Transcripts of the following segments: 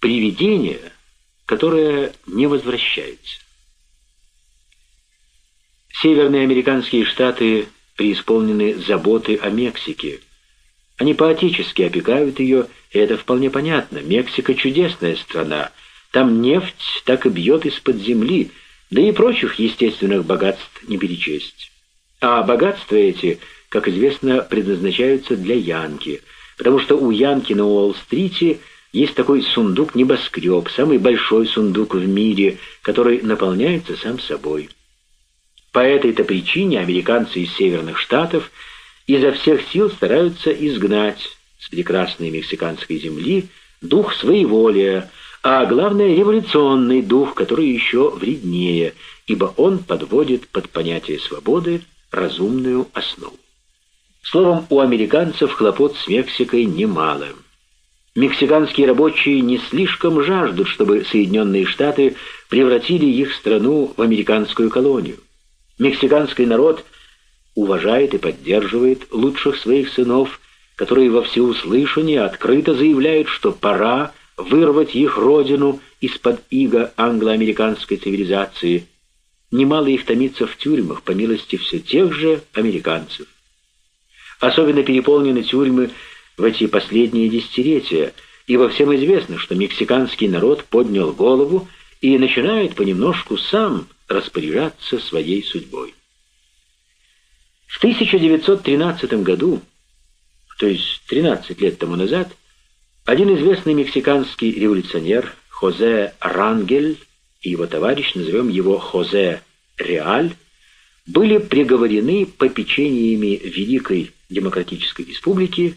привидение, которое не возвращается. Северные американские штаты преисполнены заботы о Мексике. Они поотечески опекают ее, и это вполне понятно. Мексика — чудесная страна. Там нефть так и бьет из-под земли, да и прочих естественных богатств не перечесть. А богатства эти, как известно, предназначаются для Янки, потому что у Янки на Уолл-стрите есть такой сундук-небоскреб, самый большой сундук в мире, который наполняется сам собой. По этой-то причине американцы из северных штатов изо всех сил стараются изгнать с прекрасной мексиканской земли дух своеволия, а главное революционный дух, который еще вреднее, ибо он подводит под понятие свободы разумную основу. Словом, у американцев хлопот с Мексикой немало. Мексиканские рабочие не слишком жаждут, чтобы Соединенные Штаты превратили их страну в американскую колонию. Мексиканский народ уважает и поддерживает лучших своих сынов, которые во всеуслышание открыто заявляют, что пора вырвать их родину из-под иго англо-американской цивилизации. Немало их томится в тюрьмах, по милости все тех же американцев. Особенно переполнены тюрьмы в эти последние десятилетия, ибо всем известно, что мексиканский народ поднял голову и начинает понемножку сам распоряжаться своей судьбой. В 1913 году, то есть 13 лет тому назад, один известный мексиканский революционер Хозе Рангель и его товарищ, назовем его Хозе Реаль, были приговорены попечениями Великой Демократической Республики,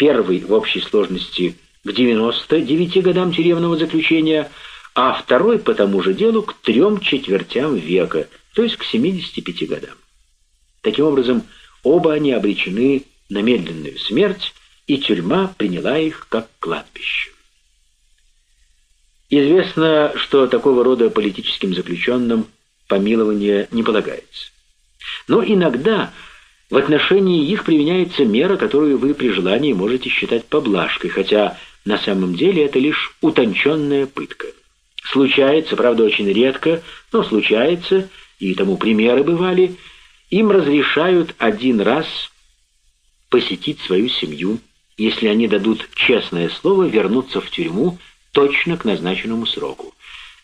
первый в общей сложности к 99 годам тюремного заключения, а второй по тому же делу к трем четвертям века, то есть к 75 годам. Таким образом, оба они обречены на медленную смерть, и тюрьма приняла их как кладбище. Известно, что такого рода политическим заключенным помилование не полагается. Но иногда в отношении их применяется мера, которую вы при желании можете считать поблажкой, хотя на самом деле это лишь утонченная пытка. Случается, правда, очень редко, но случается, и тому примеры бывали, им разрешают один раз посетить свою семью, если они дадут честное слово вернуться в тюрьму точно к назначенному сроку.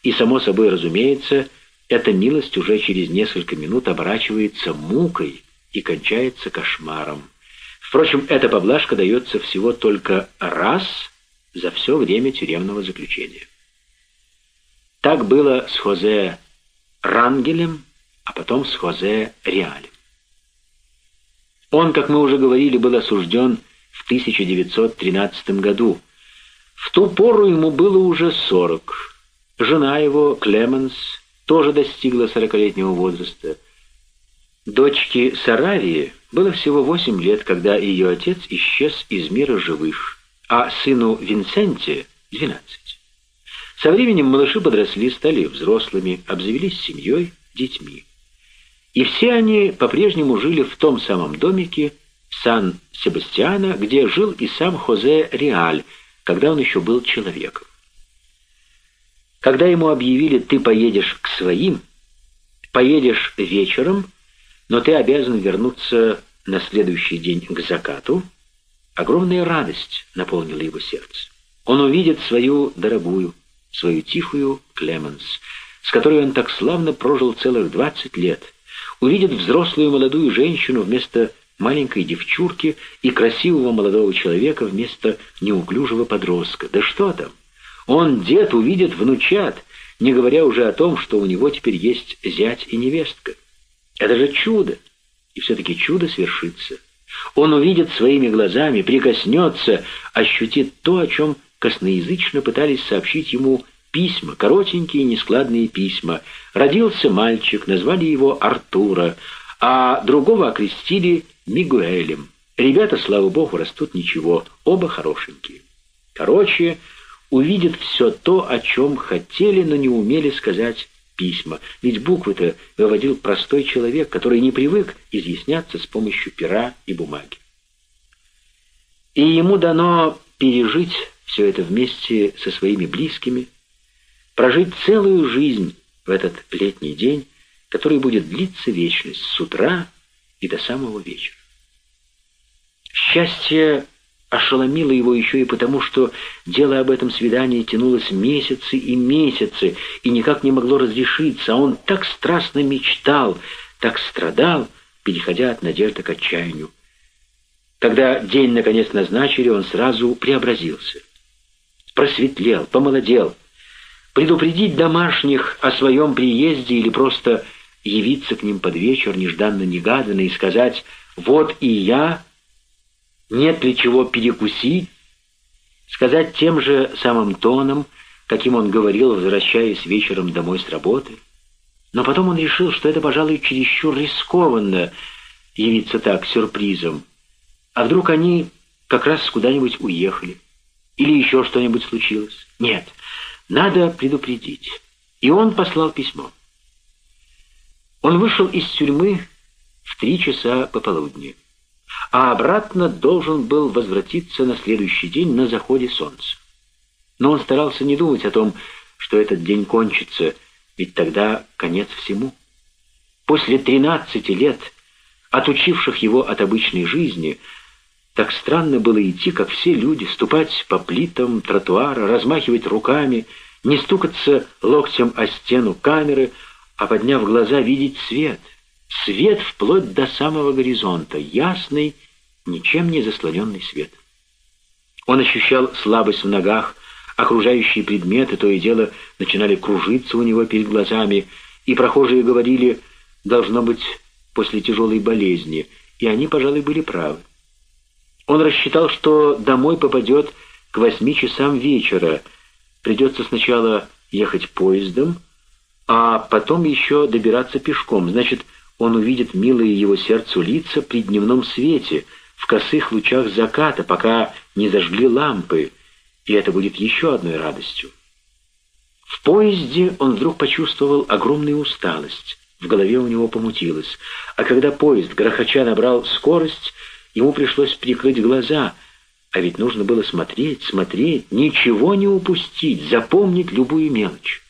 И, само собой разумеется, эта милость уже через несколько минут оборачивается мукой и кончается кошмаром. Впрочем, эта поблажка дается всего только раз за все время тюремного заключения. Так было с Хозе Рангелем, а потом с Хозе Реалем. Он, как мы уже говорили, был осужден в 1913 году. В ту пору ему было уже 40. Жена его, Клеменс, тоже достигла сорокалетнего возраста. Дочке Саравии было всего 8 лет, когда ее отец исчез из мира живых, а сыну Винсенте — 12. Со временем малыши подросли, стали взрослыми, обзавелись семьей, детьми. И все они по-прежнему жили в том самом домике Сан-Себастьяна, где жил и сам Хозе Реаль, когда он еще был человеком. Когда ему объявили «ты поедешь к своим», поедешь вечером, но ты обязан вернуться на следующий день к закату, огромная радость наполнила его сердце. Он увидит свою дорогую, свою тихую Клеменс, с которой он так славно прожил целых двадцать лет, увидит взрослую молодую женщину вместо маленькой девчурки и красивого молодого человека вместо неуклюжего подростка. Да что там? Он, дед, увидит внучат, не говоря уже о том, что у него теперь есть зять и невестка. Это же чудо! И все-таки чудо свершится. Он увидит своими глазами, прикоснется, ощутит то, о чем косноязычно пытались сообщить ему письма, коротенькие нескладные письма. Родился мальчик, назвали его Артура, а другого окрестили Мигуэлем. Ребята, слава богу, растут ничего, оба хорошенькие. Короче, увидят все то, о чем хотели, но не умели сказать письма. Ведь буквы-то выводил простой человек, который не привык изъясняться с помощью пера и бумаги. И ему дано пережить все это вместе со своими близкими, прожить целую жизнь в этот летний день, который будет длиться вечность с утра и до самого вечера. Счастье ошеломило его еще и потому, что дело об этом свидании тянулось месяцы и месяцы и никак не могло разрешиться, он так страстно мечтал, так страдал, переходя от надежды к отчаянию. Когда день наконец назначили, он сразу преобразился. Просветлел, помолодел. Предупредить домашних о своем приезде или просто явиться к ним под вечер нежданно-негаданно и сказать «Вот и я», нет ли чего перекусить, сказать тем же самым тоном, каким он говорил, возвращаясь вечером домой с работы. Но потом он решил, что это, пожалуй, чересчур рискованно явиться так сюрпризом. А вдруг они как раз куда-нибудь уехали? Или еще что-нибудь случилось? Нет, надо предупредить. И он послал письмо. Он вышел из тюрьмы в три часа пополудни а обратно должен был возвратиться на следующий день на заходе солнца. Но он старался не думать о том, что этот день кончится, ведь тогда конец всему. После тринадцати лет, отучивших его от обычной жизни, так странно было идти, как все люди, ступать по плитам тротуара, размахивать руками, не стукаться локтем о стену камеры, а, подняв глаза, видеть свет — Свет вплоть до самого горизонта, ясный, ничем не заслоненный свет. Он ощущал слабость в ногах, окружающие предметы то и дело начинали кружиться у него перед глазами, и прохожие говорили, должно быть, после тяжелой болезни, и они, пожалуй, были правы. Он рассчитал, что домой попадет к восьми часам вечера, придется сначала ехать поездом, а потом еще добираться пешком, значит, он увидит милые его сердцу лица при дневном свете, в косых лучах заката, пока не зажгли лампы, и это будет еще одной радостью. В поезде он вдруг почувствовал огромную усталость, в голове у него помутилось, а когда поезд, грохоча, набрал скорость, ему пришлось прикрыть глаза, а ведь нужно было смотреть, смотреть, ничего не упустить, запомнить любую мелочь.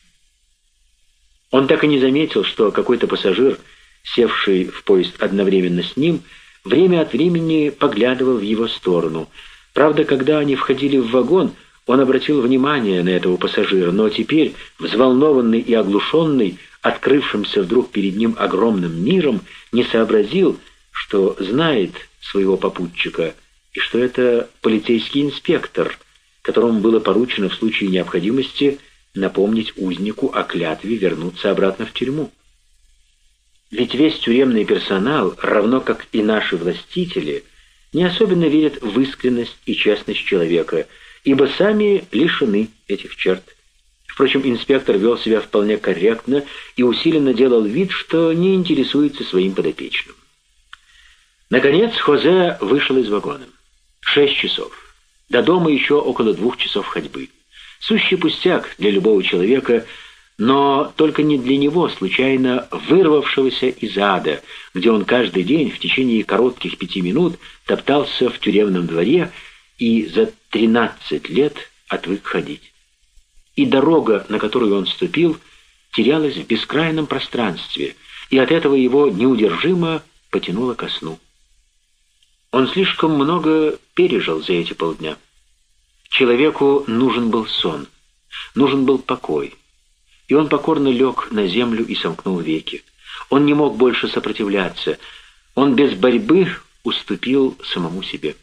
Он так и не заметил, что какой-то пассажир — севший в поезд одновременно с ним, время от времени поглядывал в его сторону. Правда, когда они входили в вагон, он обратил внимание на этого пассажира, но теперь, взволнованный и оглушенный, открывшимся вдруг перед ним огромным миром, не сообразил, что знает своего попутчика, и что это полицейский инспектор, которому было поручено в случае необходимости напомнить узнику о клятве вернуться обратно в тюрьму. Ведь весь тюремный персонал, равно как и наши властители, не особенно верят в искренность и честность человека, ибо сами лишены этих черт. Впрочем, инспектор вел себя вполне корректно и усиленно делал вид, что не интересуется своим подопечным. Наконец Хозе вышел из вагона. Шесть часов. До дома еще около двух часов ходьбы. Сущий пустяк для любого человека — но только не для него, случайно вырвавшегося из ада, где он каждый день в течение коротких пяти минут топтался в тюремном дворе и за тринадцать лет отвык ходить. И дорога, на которую он ступил, терялась в бескрайном пространстве, и от этого его неудержимо потянуло ко сну. Он слишком много пережил за эти полдня. Человеку нужен был сон, нужен был покой и он покорно лег на землю и сомкнул веки. Он не мог больше сопротивляться. Он без борьбы уступил самому себе.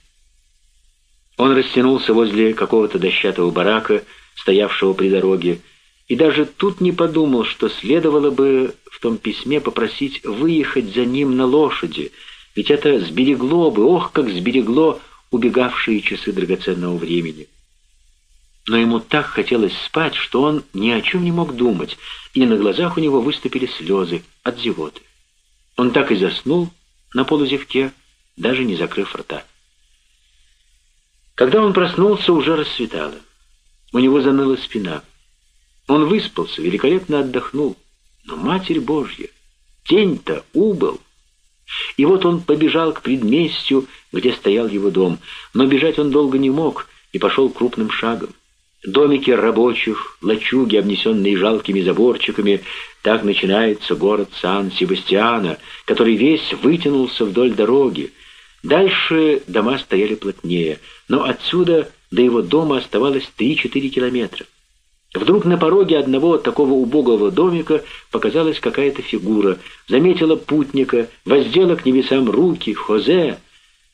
Он растянулся возле какого-то дощатого барака, стоявшего при дороге, и даже тут не подумал, что следовало бы в том письме попросить выехать за ним на лошади, ведь это сберегло бы, ох, как сберегло убегавшие часы драгоценного времени но ему так хотелось спать, что он ни о чем не мог думать, и на глазах у него выступили слезы от зевоты. Он так и заснул на полузевке, даже не закрыв рта. Когда он проснулся, уже рассветало. У него заныла спина. Он выспался, великолепно отдохнул. Но, Матерь Божья, день-то убыл. И вот он побежал к предместью, где стоял его дом. Но бежать он долго не мог — и пошел крупным шагом. Домики рабочих, лачуги, обнесенные жалкими заборчиками, так начинается город Сан-Себастьяна, который весь вытянулся вдоль дороги. Дальше дома стояли плотнее, но отсюда до его дома оставалось 3-4 километра. Вдруг на пороге одного такого убогого домика показалась какая-то фигура, заметила путника, воздела к небесам руки, Хозе.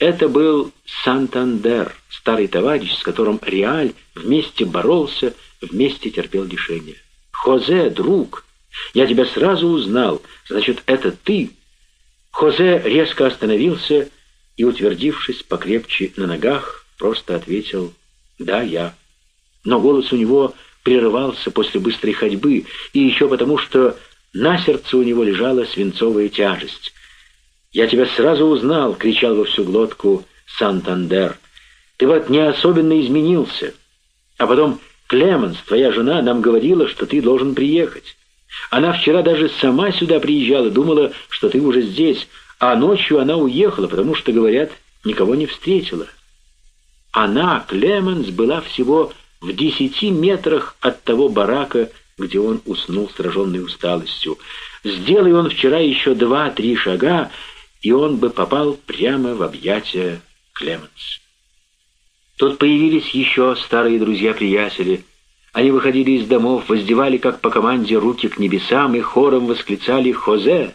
Это был Сантандер, старый товарищ, с которым Реаль вместе боролся, вместе терпел лишения. «Хозе, друг, я тебя сразу узнал, значит, это ты?» Хозе резко остановился и, утвердившись покрепче на ногах, просто ответил «Да, я». Но голос у него прерывался после быстрой ходьбы, и еще потому, что на сердце у него лежала свинцовая тяжесть. «Я тебя сразу узнал!» — кричал во всю глотку Сантандер. «Ты вот не особенно изменился. А потом Клеменс, твоя жена, нам говорила, что ты должен приехать. Она вчера даже сама сюда приезжала, думала, что ты уже здесь, а ночью она уехала, потому что, говорят, никого не встретила. Она, Клеменс, была всего в десяти метрах от того барака, где он уснул, сраженный усталостью. Сделай он вчера еще два-три шага, и он бы попал прямо в объятия Клеменс. Тут появились еще старые друзья-приятели. Они выходили из домов, воздевали, как по команде, руки к небесам и хором восклицали «Хозе!».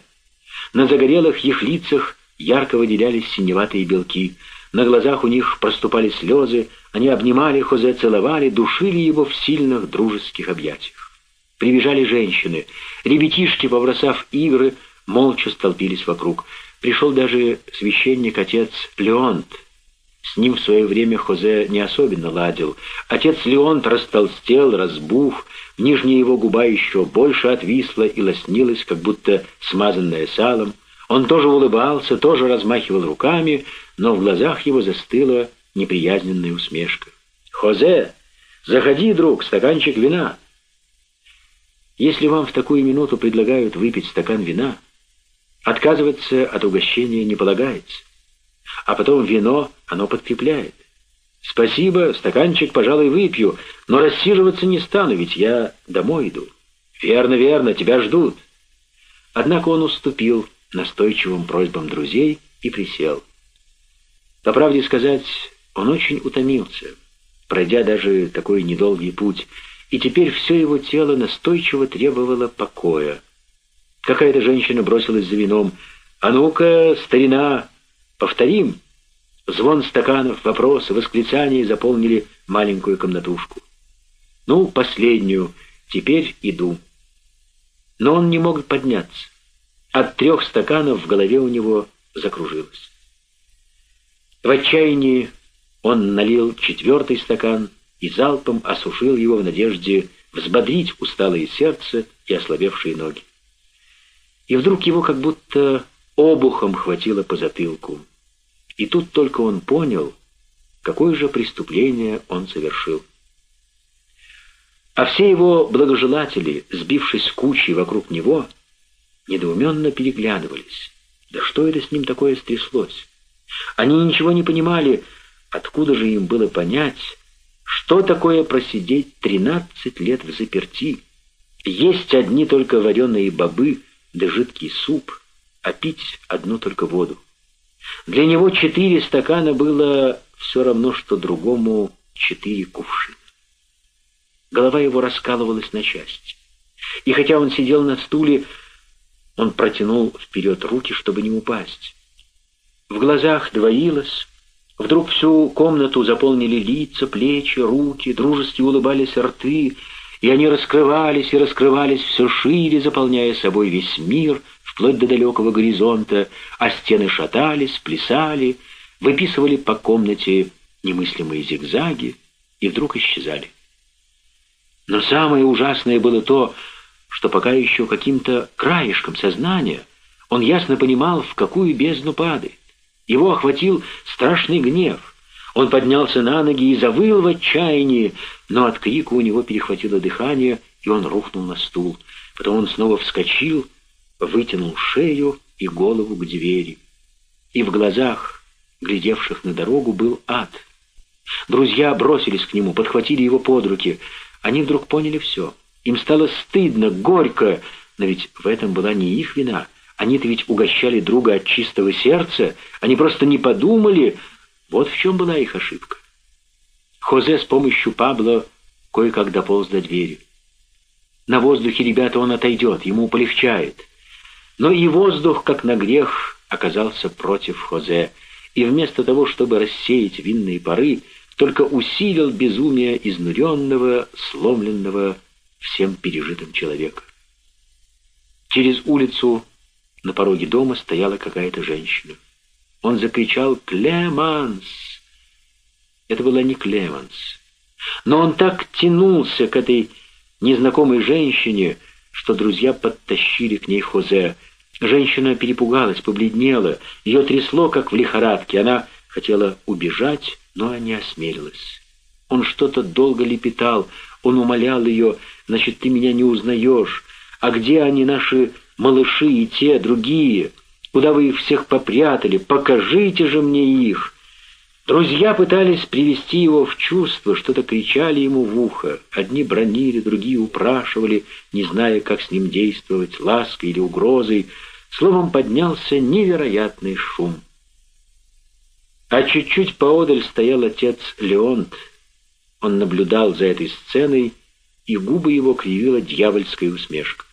На загорелых их лицах ярко выделялись синеватые белки. На глазах у них проступали слезы, они обнимали Хозе, целовали, душили его в сильных дружеских объятиях. Прибежали женщины. Ребятишки, побросав игры, молча столпились вокруг. Пришел даже священник-отец Леонт. С ним в свое время Хозе не особенно ладил. Отец Леонт растолстел, разбух, нижняя его губа еще больше отвисла и лоснилась, как будто смазанная салом. Он тоже улыбался, тоже размахивал руками, но в глазах его застыла неприязненная усмешка. «Хозе, заходи, друг, стаканчик вина!» Если вам в такую минуту предлагают выпить стакан вина, отказываться от угощения не полагается. А потом вино, оно подкрепляет. Спасибо, стаканчик, пожалуй, выпью, но рассиживаться не стану, ведь я домой иду. Верно, верно, тебя ждут. Однако он уступил настойчивым просьбам друзей и присел. По правде сказать, он очень утомился, пройдя даже такой недолгий путь, и теперь все его тело настойчиво требовало покоя. Какая-то женщина бросилась за вином. «А ну-ка, старина, повторим!» Звон стаканов, вопросы, восклицания заполнили маленькую комнатушку. «Ну, последнюю. Теперь иду». Но он не мог подняться. От трех стаканов в голове у него закружилось. В отчаянии он налил четвертый стакан и залпом осушил его в надежде взбодрить усталое сердце и ослабевшие ноги. И вдруг его как будто обухом хватило по затылку. И тут только он понял, какое же преступление он совершил. А все его благожелатели, сбившись кучей вокруг него, недоуменно переглядывались. Да что это с ним такое стряслось? Они ничего не понимали, откуда же им было понять, что такое просидеть тринадцать лет в заперти, есть одни только вареные бобы да жидкий суп, а пить одну только воду. Для него четыре стакана было все равно, что другому четыре кувшина. Голова его раскалывалась на части. И хотя он сидел на стуле, он протянул вперед руки, чтобы не упасть. В глазах двоилось, вдруг всю комнату заполнили лица, плечи, руки, дружески улыбались рты, и они раскрывались и раскрывались все шире, заполняя собой весь мир, вплоть до далекого горизонта, а стены шатались, плясали, выписывали по комнате немыслимые зигзаги и вдруг исчезали. Но самое ужасное было то, что пока еще каким-то краешком сознания он ясно понимал, в какую бездну падает. Его охватил страшный гнев. Он поднялся на ноги и завыл в отчаянии, но от крика у него перехватило дыхание, и он рухнул на стул. Потом он снова вскочил, вытянул шею и голову к двери. И в глазах, глядевших на дорогу, был ад. Друзья бросились к нему, подхватили его под руки. Они вдруг поняли все. Им стало стыдно, горько, но ведь в этом была не их вина. Они-то ведь угощали друга от чистого сердца, они просто не подумали. Вот в чем была их ошибка. Хозе с помощью Пабло кое-как дополз до двери. На воздухе, ребята, он отойдет, ему полегчает. Но и воздух, как на грех, оказался против Хозе, и вместо того, чтобы рассеять винные пары, только усилил безумие изнуренного, сломленного всем пережитым человека. Через улицу на пороге дома стояла какая-то женщина. Он закричал «Клеманс!» Это была не Клеманс. Но он так тянулся к этой незнакомой женщине, что друзья подтащили к ней Хозе. Женщина перепугалась, побледнела, ее трясло, как в лихорадке. Она хотела убежать, но не осмелилась. Он что-то долго лепетал, он умолял ее, значит, ты меня не узнаешь. А где они, наши малыши и те, другие? Куда вы их всех попрятали? Покажите же мне их!» Друзья пытались привести его в чувство, что-то кричали ему в ухо. Одни бронили, другие упрашивали, не зная, как с ним действовать, лаской или угрозой. Словом, поднялся невероятный шум. А чуть-чуть поодаль стоял отец Леонт. Он наблюдал за этой сценой, и губы его кривила дьявольская усмешка.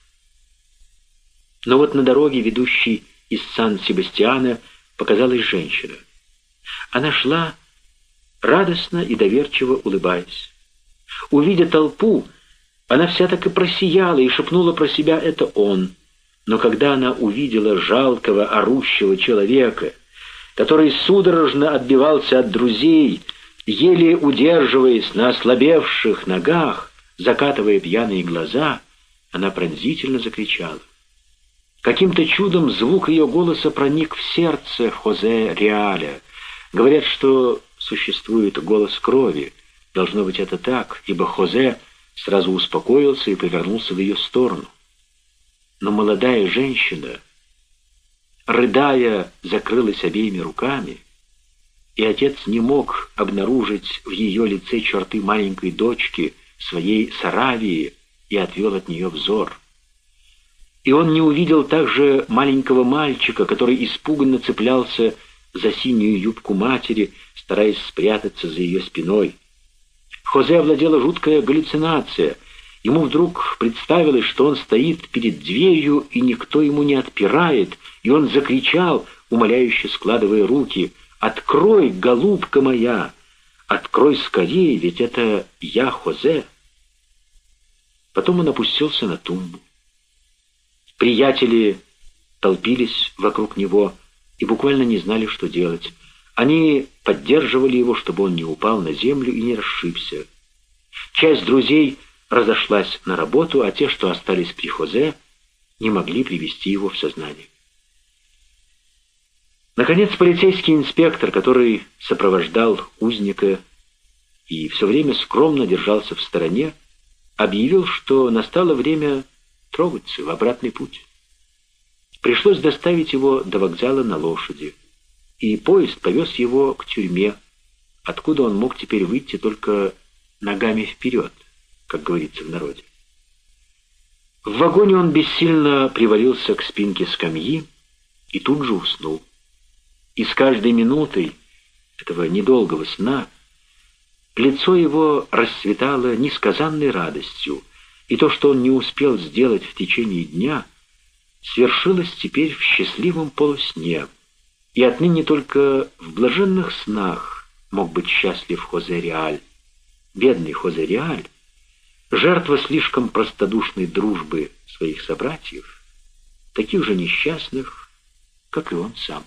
Но вот на дороге, ведущей из Сан-Себастьяна, показалась женщина — она шла, радостно и доверчиво улыбаясь. Увидя толпу, она вся так и просияла и шепнула про себя «это он». Но когда она увидела жалкого, орущего человека, который судорожно отбивался от друзей, еле удерживаясь на ослабевших ногах, закатывая пьяные глаза, она пронзительно закричала. Каким-то чудом звук ее голоса проник в сердце Хозе Реаля — Говорят, что существует голос крови. Должно быть это так, ибо Хозе сразу успокоился и повернулся в ее сторону. Но молодая женщина, рыдая, закрылась обеими руками, и отец не мог обнаружить в ее лице черты маленькой дочки, своей Саравии, и отвел от нее взор. И он не увидел также маленького мальчика, который испуганно цеплялся за синюю юбку матери, стараясь спрятаться за ее спиной. Хозе овладела жуткая галлюцинация. Ему вдруг представилось, что он стоит перед дверью, и никто ему не отпирает, и он закричал, умоляюще складывая руки, «Открой, голубка моя! Открой скорее, ведь это я, Хозе!» Потом он опустился на тумбу. Приятели толпились вокруг него, и буквально не знали, что делать. Они поддерживали его, чтобы он не упал на землю и не расшибся. Часть друзей разошлась на работу, а те, что остались при Хозе, не могли привести его в сознание. Наконец, полицейский инспектор, который сопровождал узника и все время скромно держался в стороне, объявил, что настало время трогаться в обратный путь. Пришлось доставить его до вокзала на лошади, и поезд повез его к тюрьме, откуда он мог теперь выйти только ногами вперед, как говорится в народе. В вагоне он бессильно привалился к спинке скамьи и тут же уснул. И с каждой минутой этого недолгого сна лицо его расцветало несказанной радостью, и то, что он не успел сделать в течение дня — свершилось теперь в счастливом полусне, и отныне только в блаженных снах мог быть счастлив Хозе Реаль. Бедный Хозе Реаль, жертва слишком простодушной дружбы своих собратьев, таких же несчастных, как и он сам.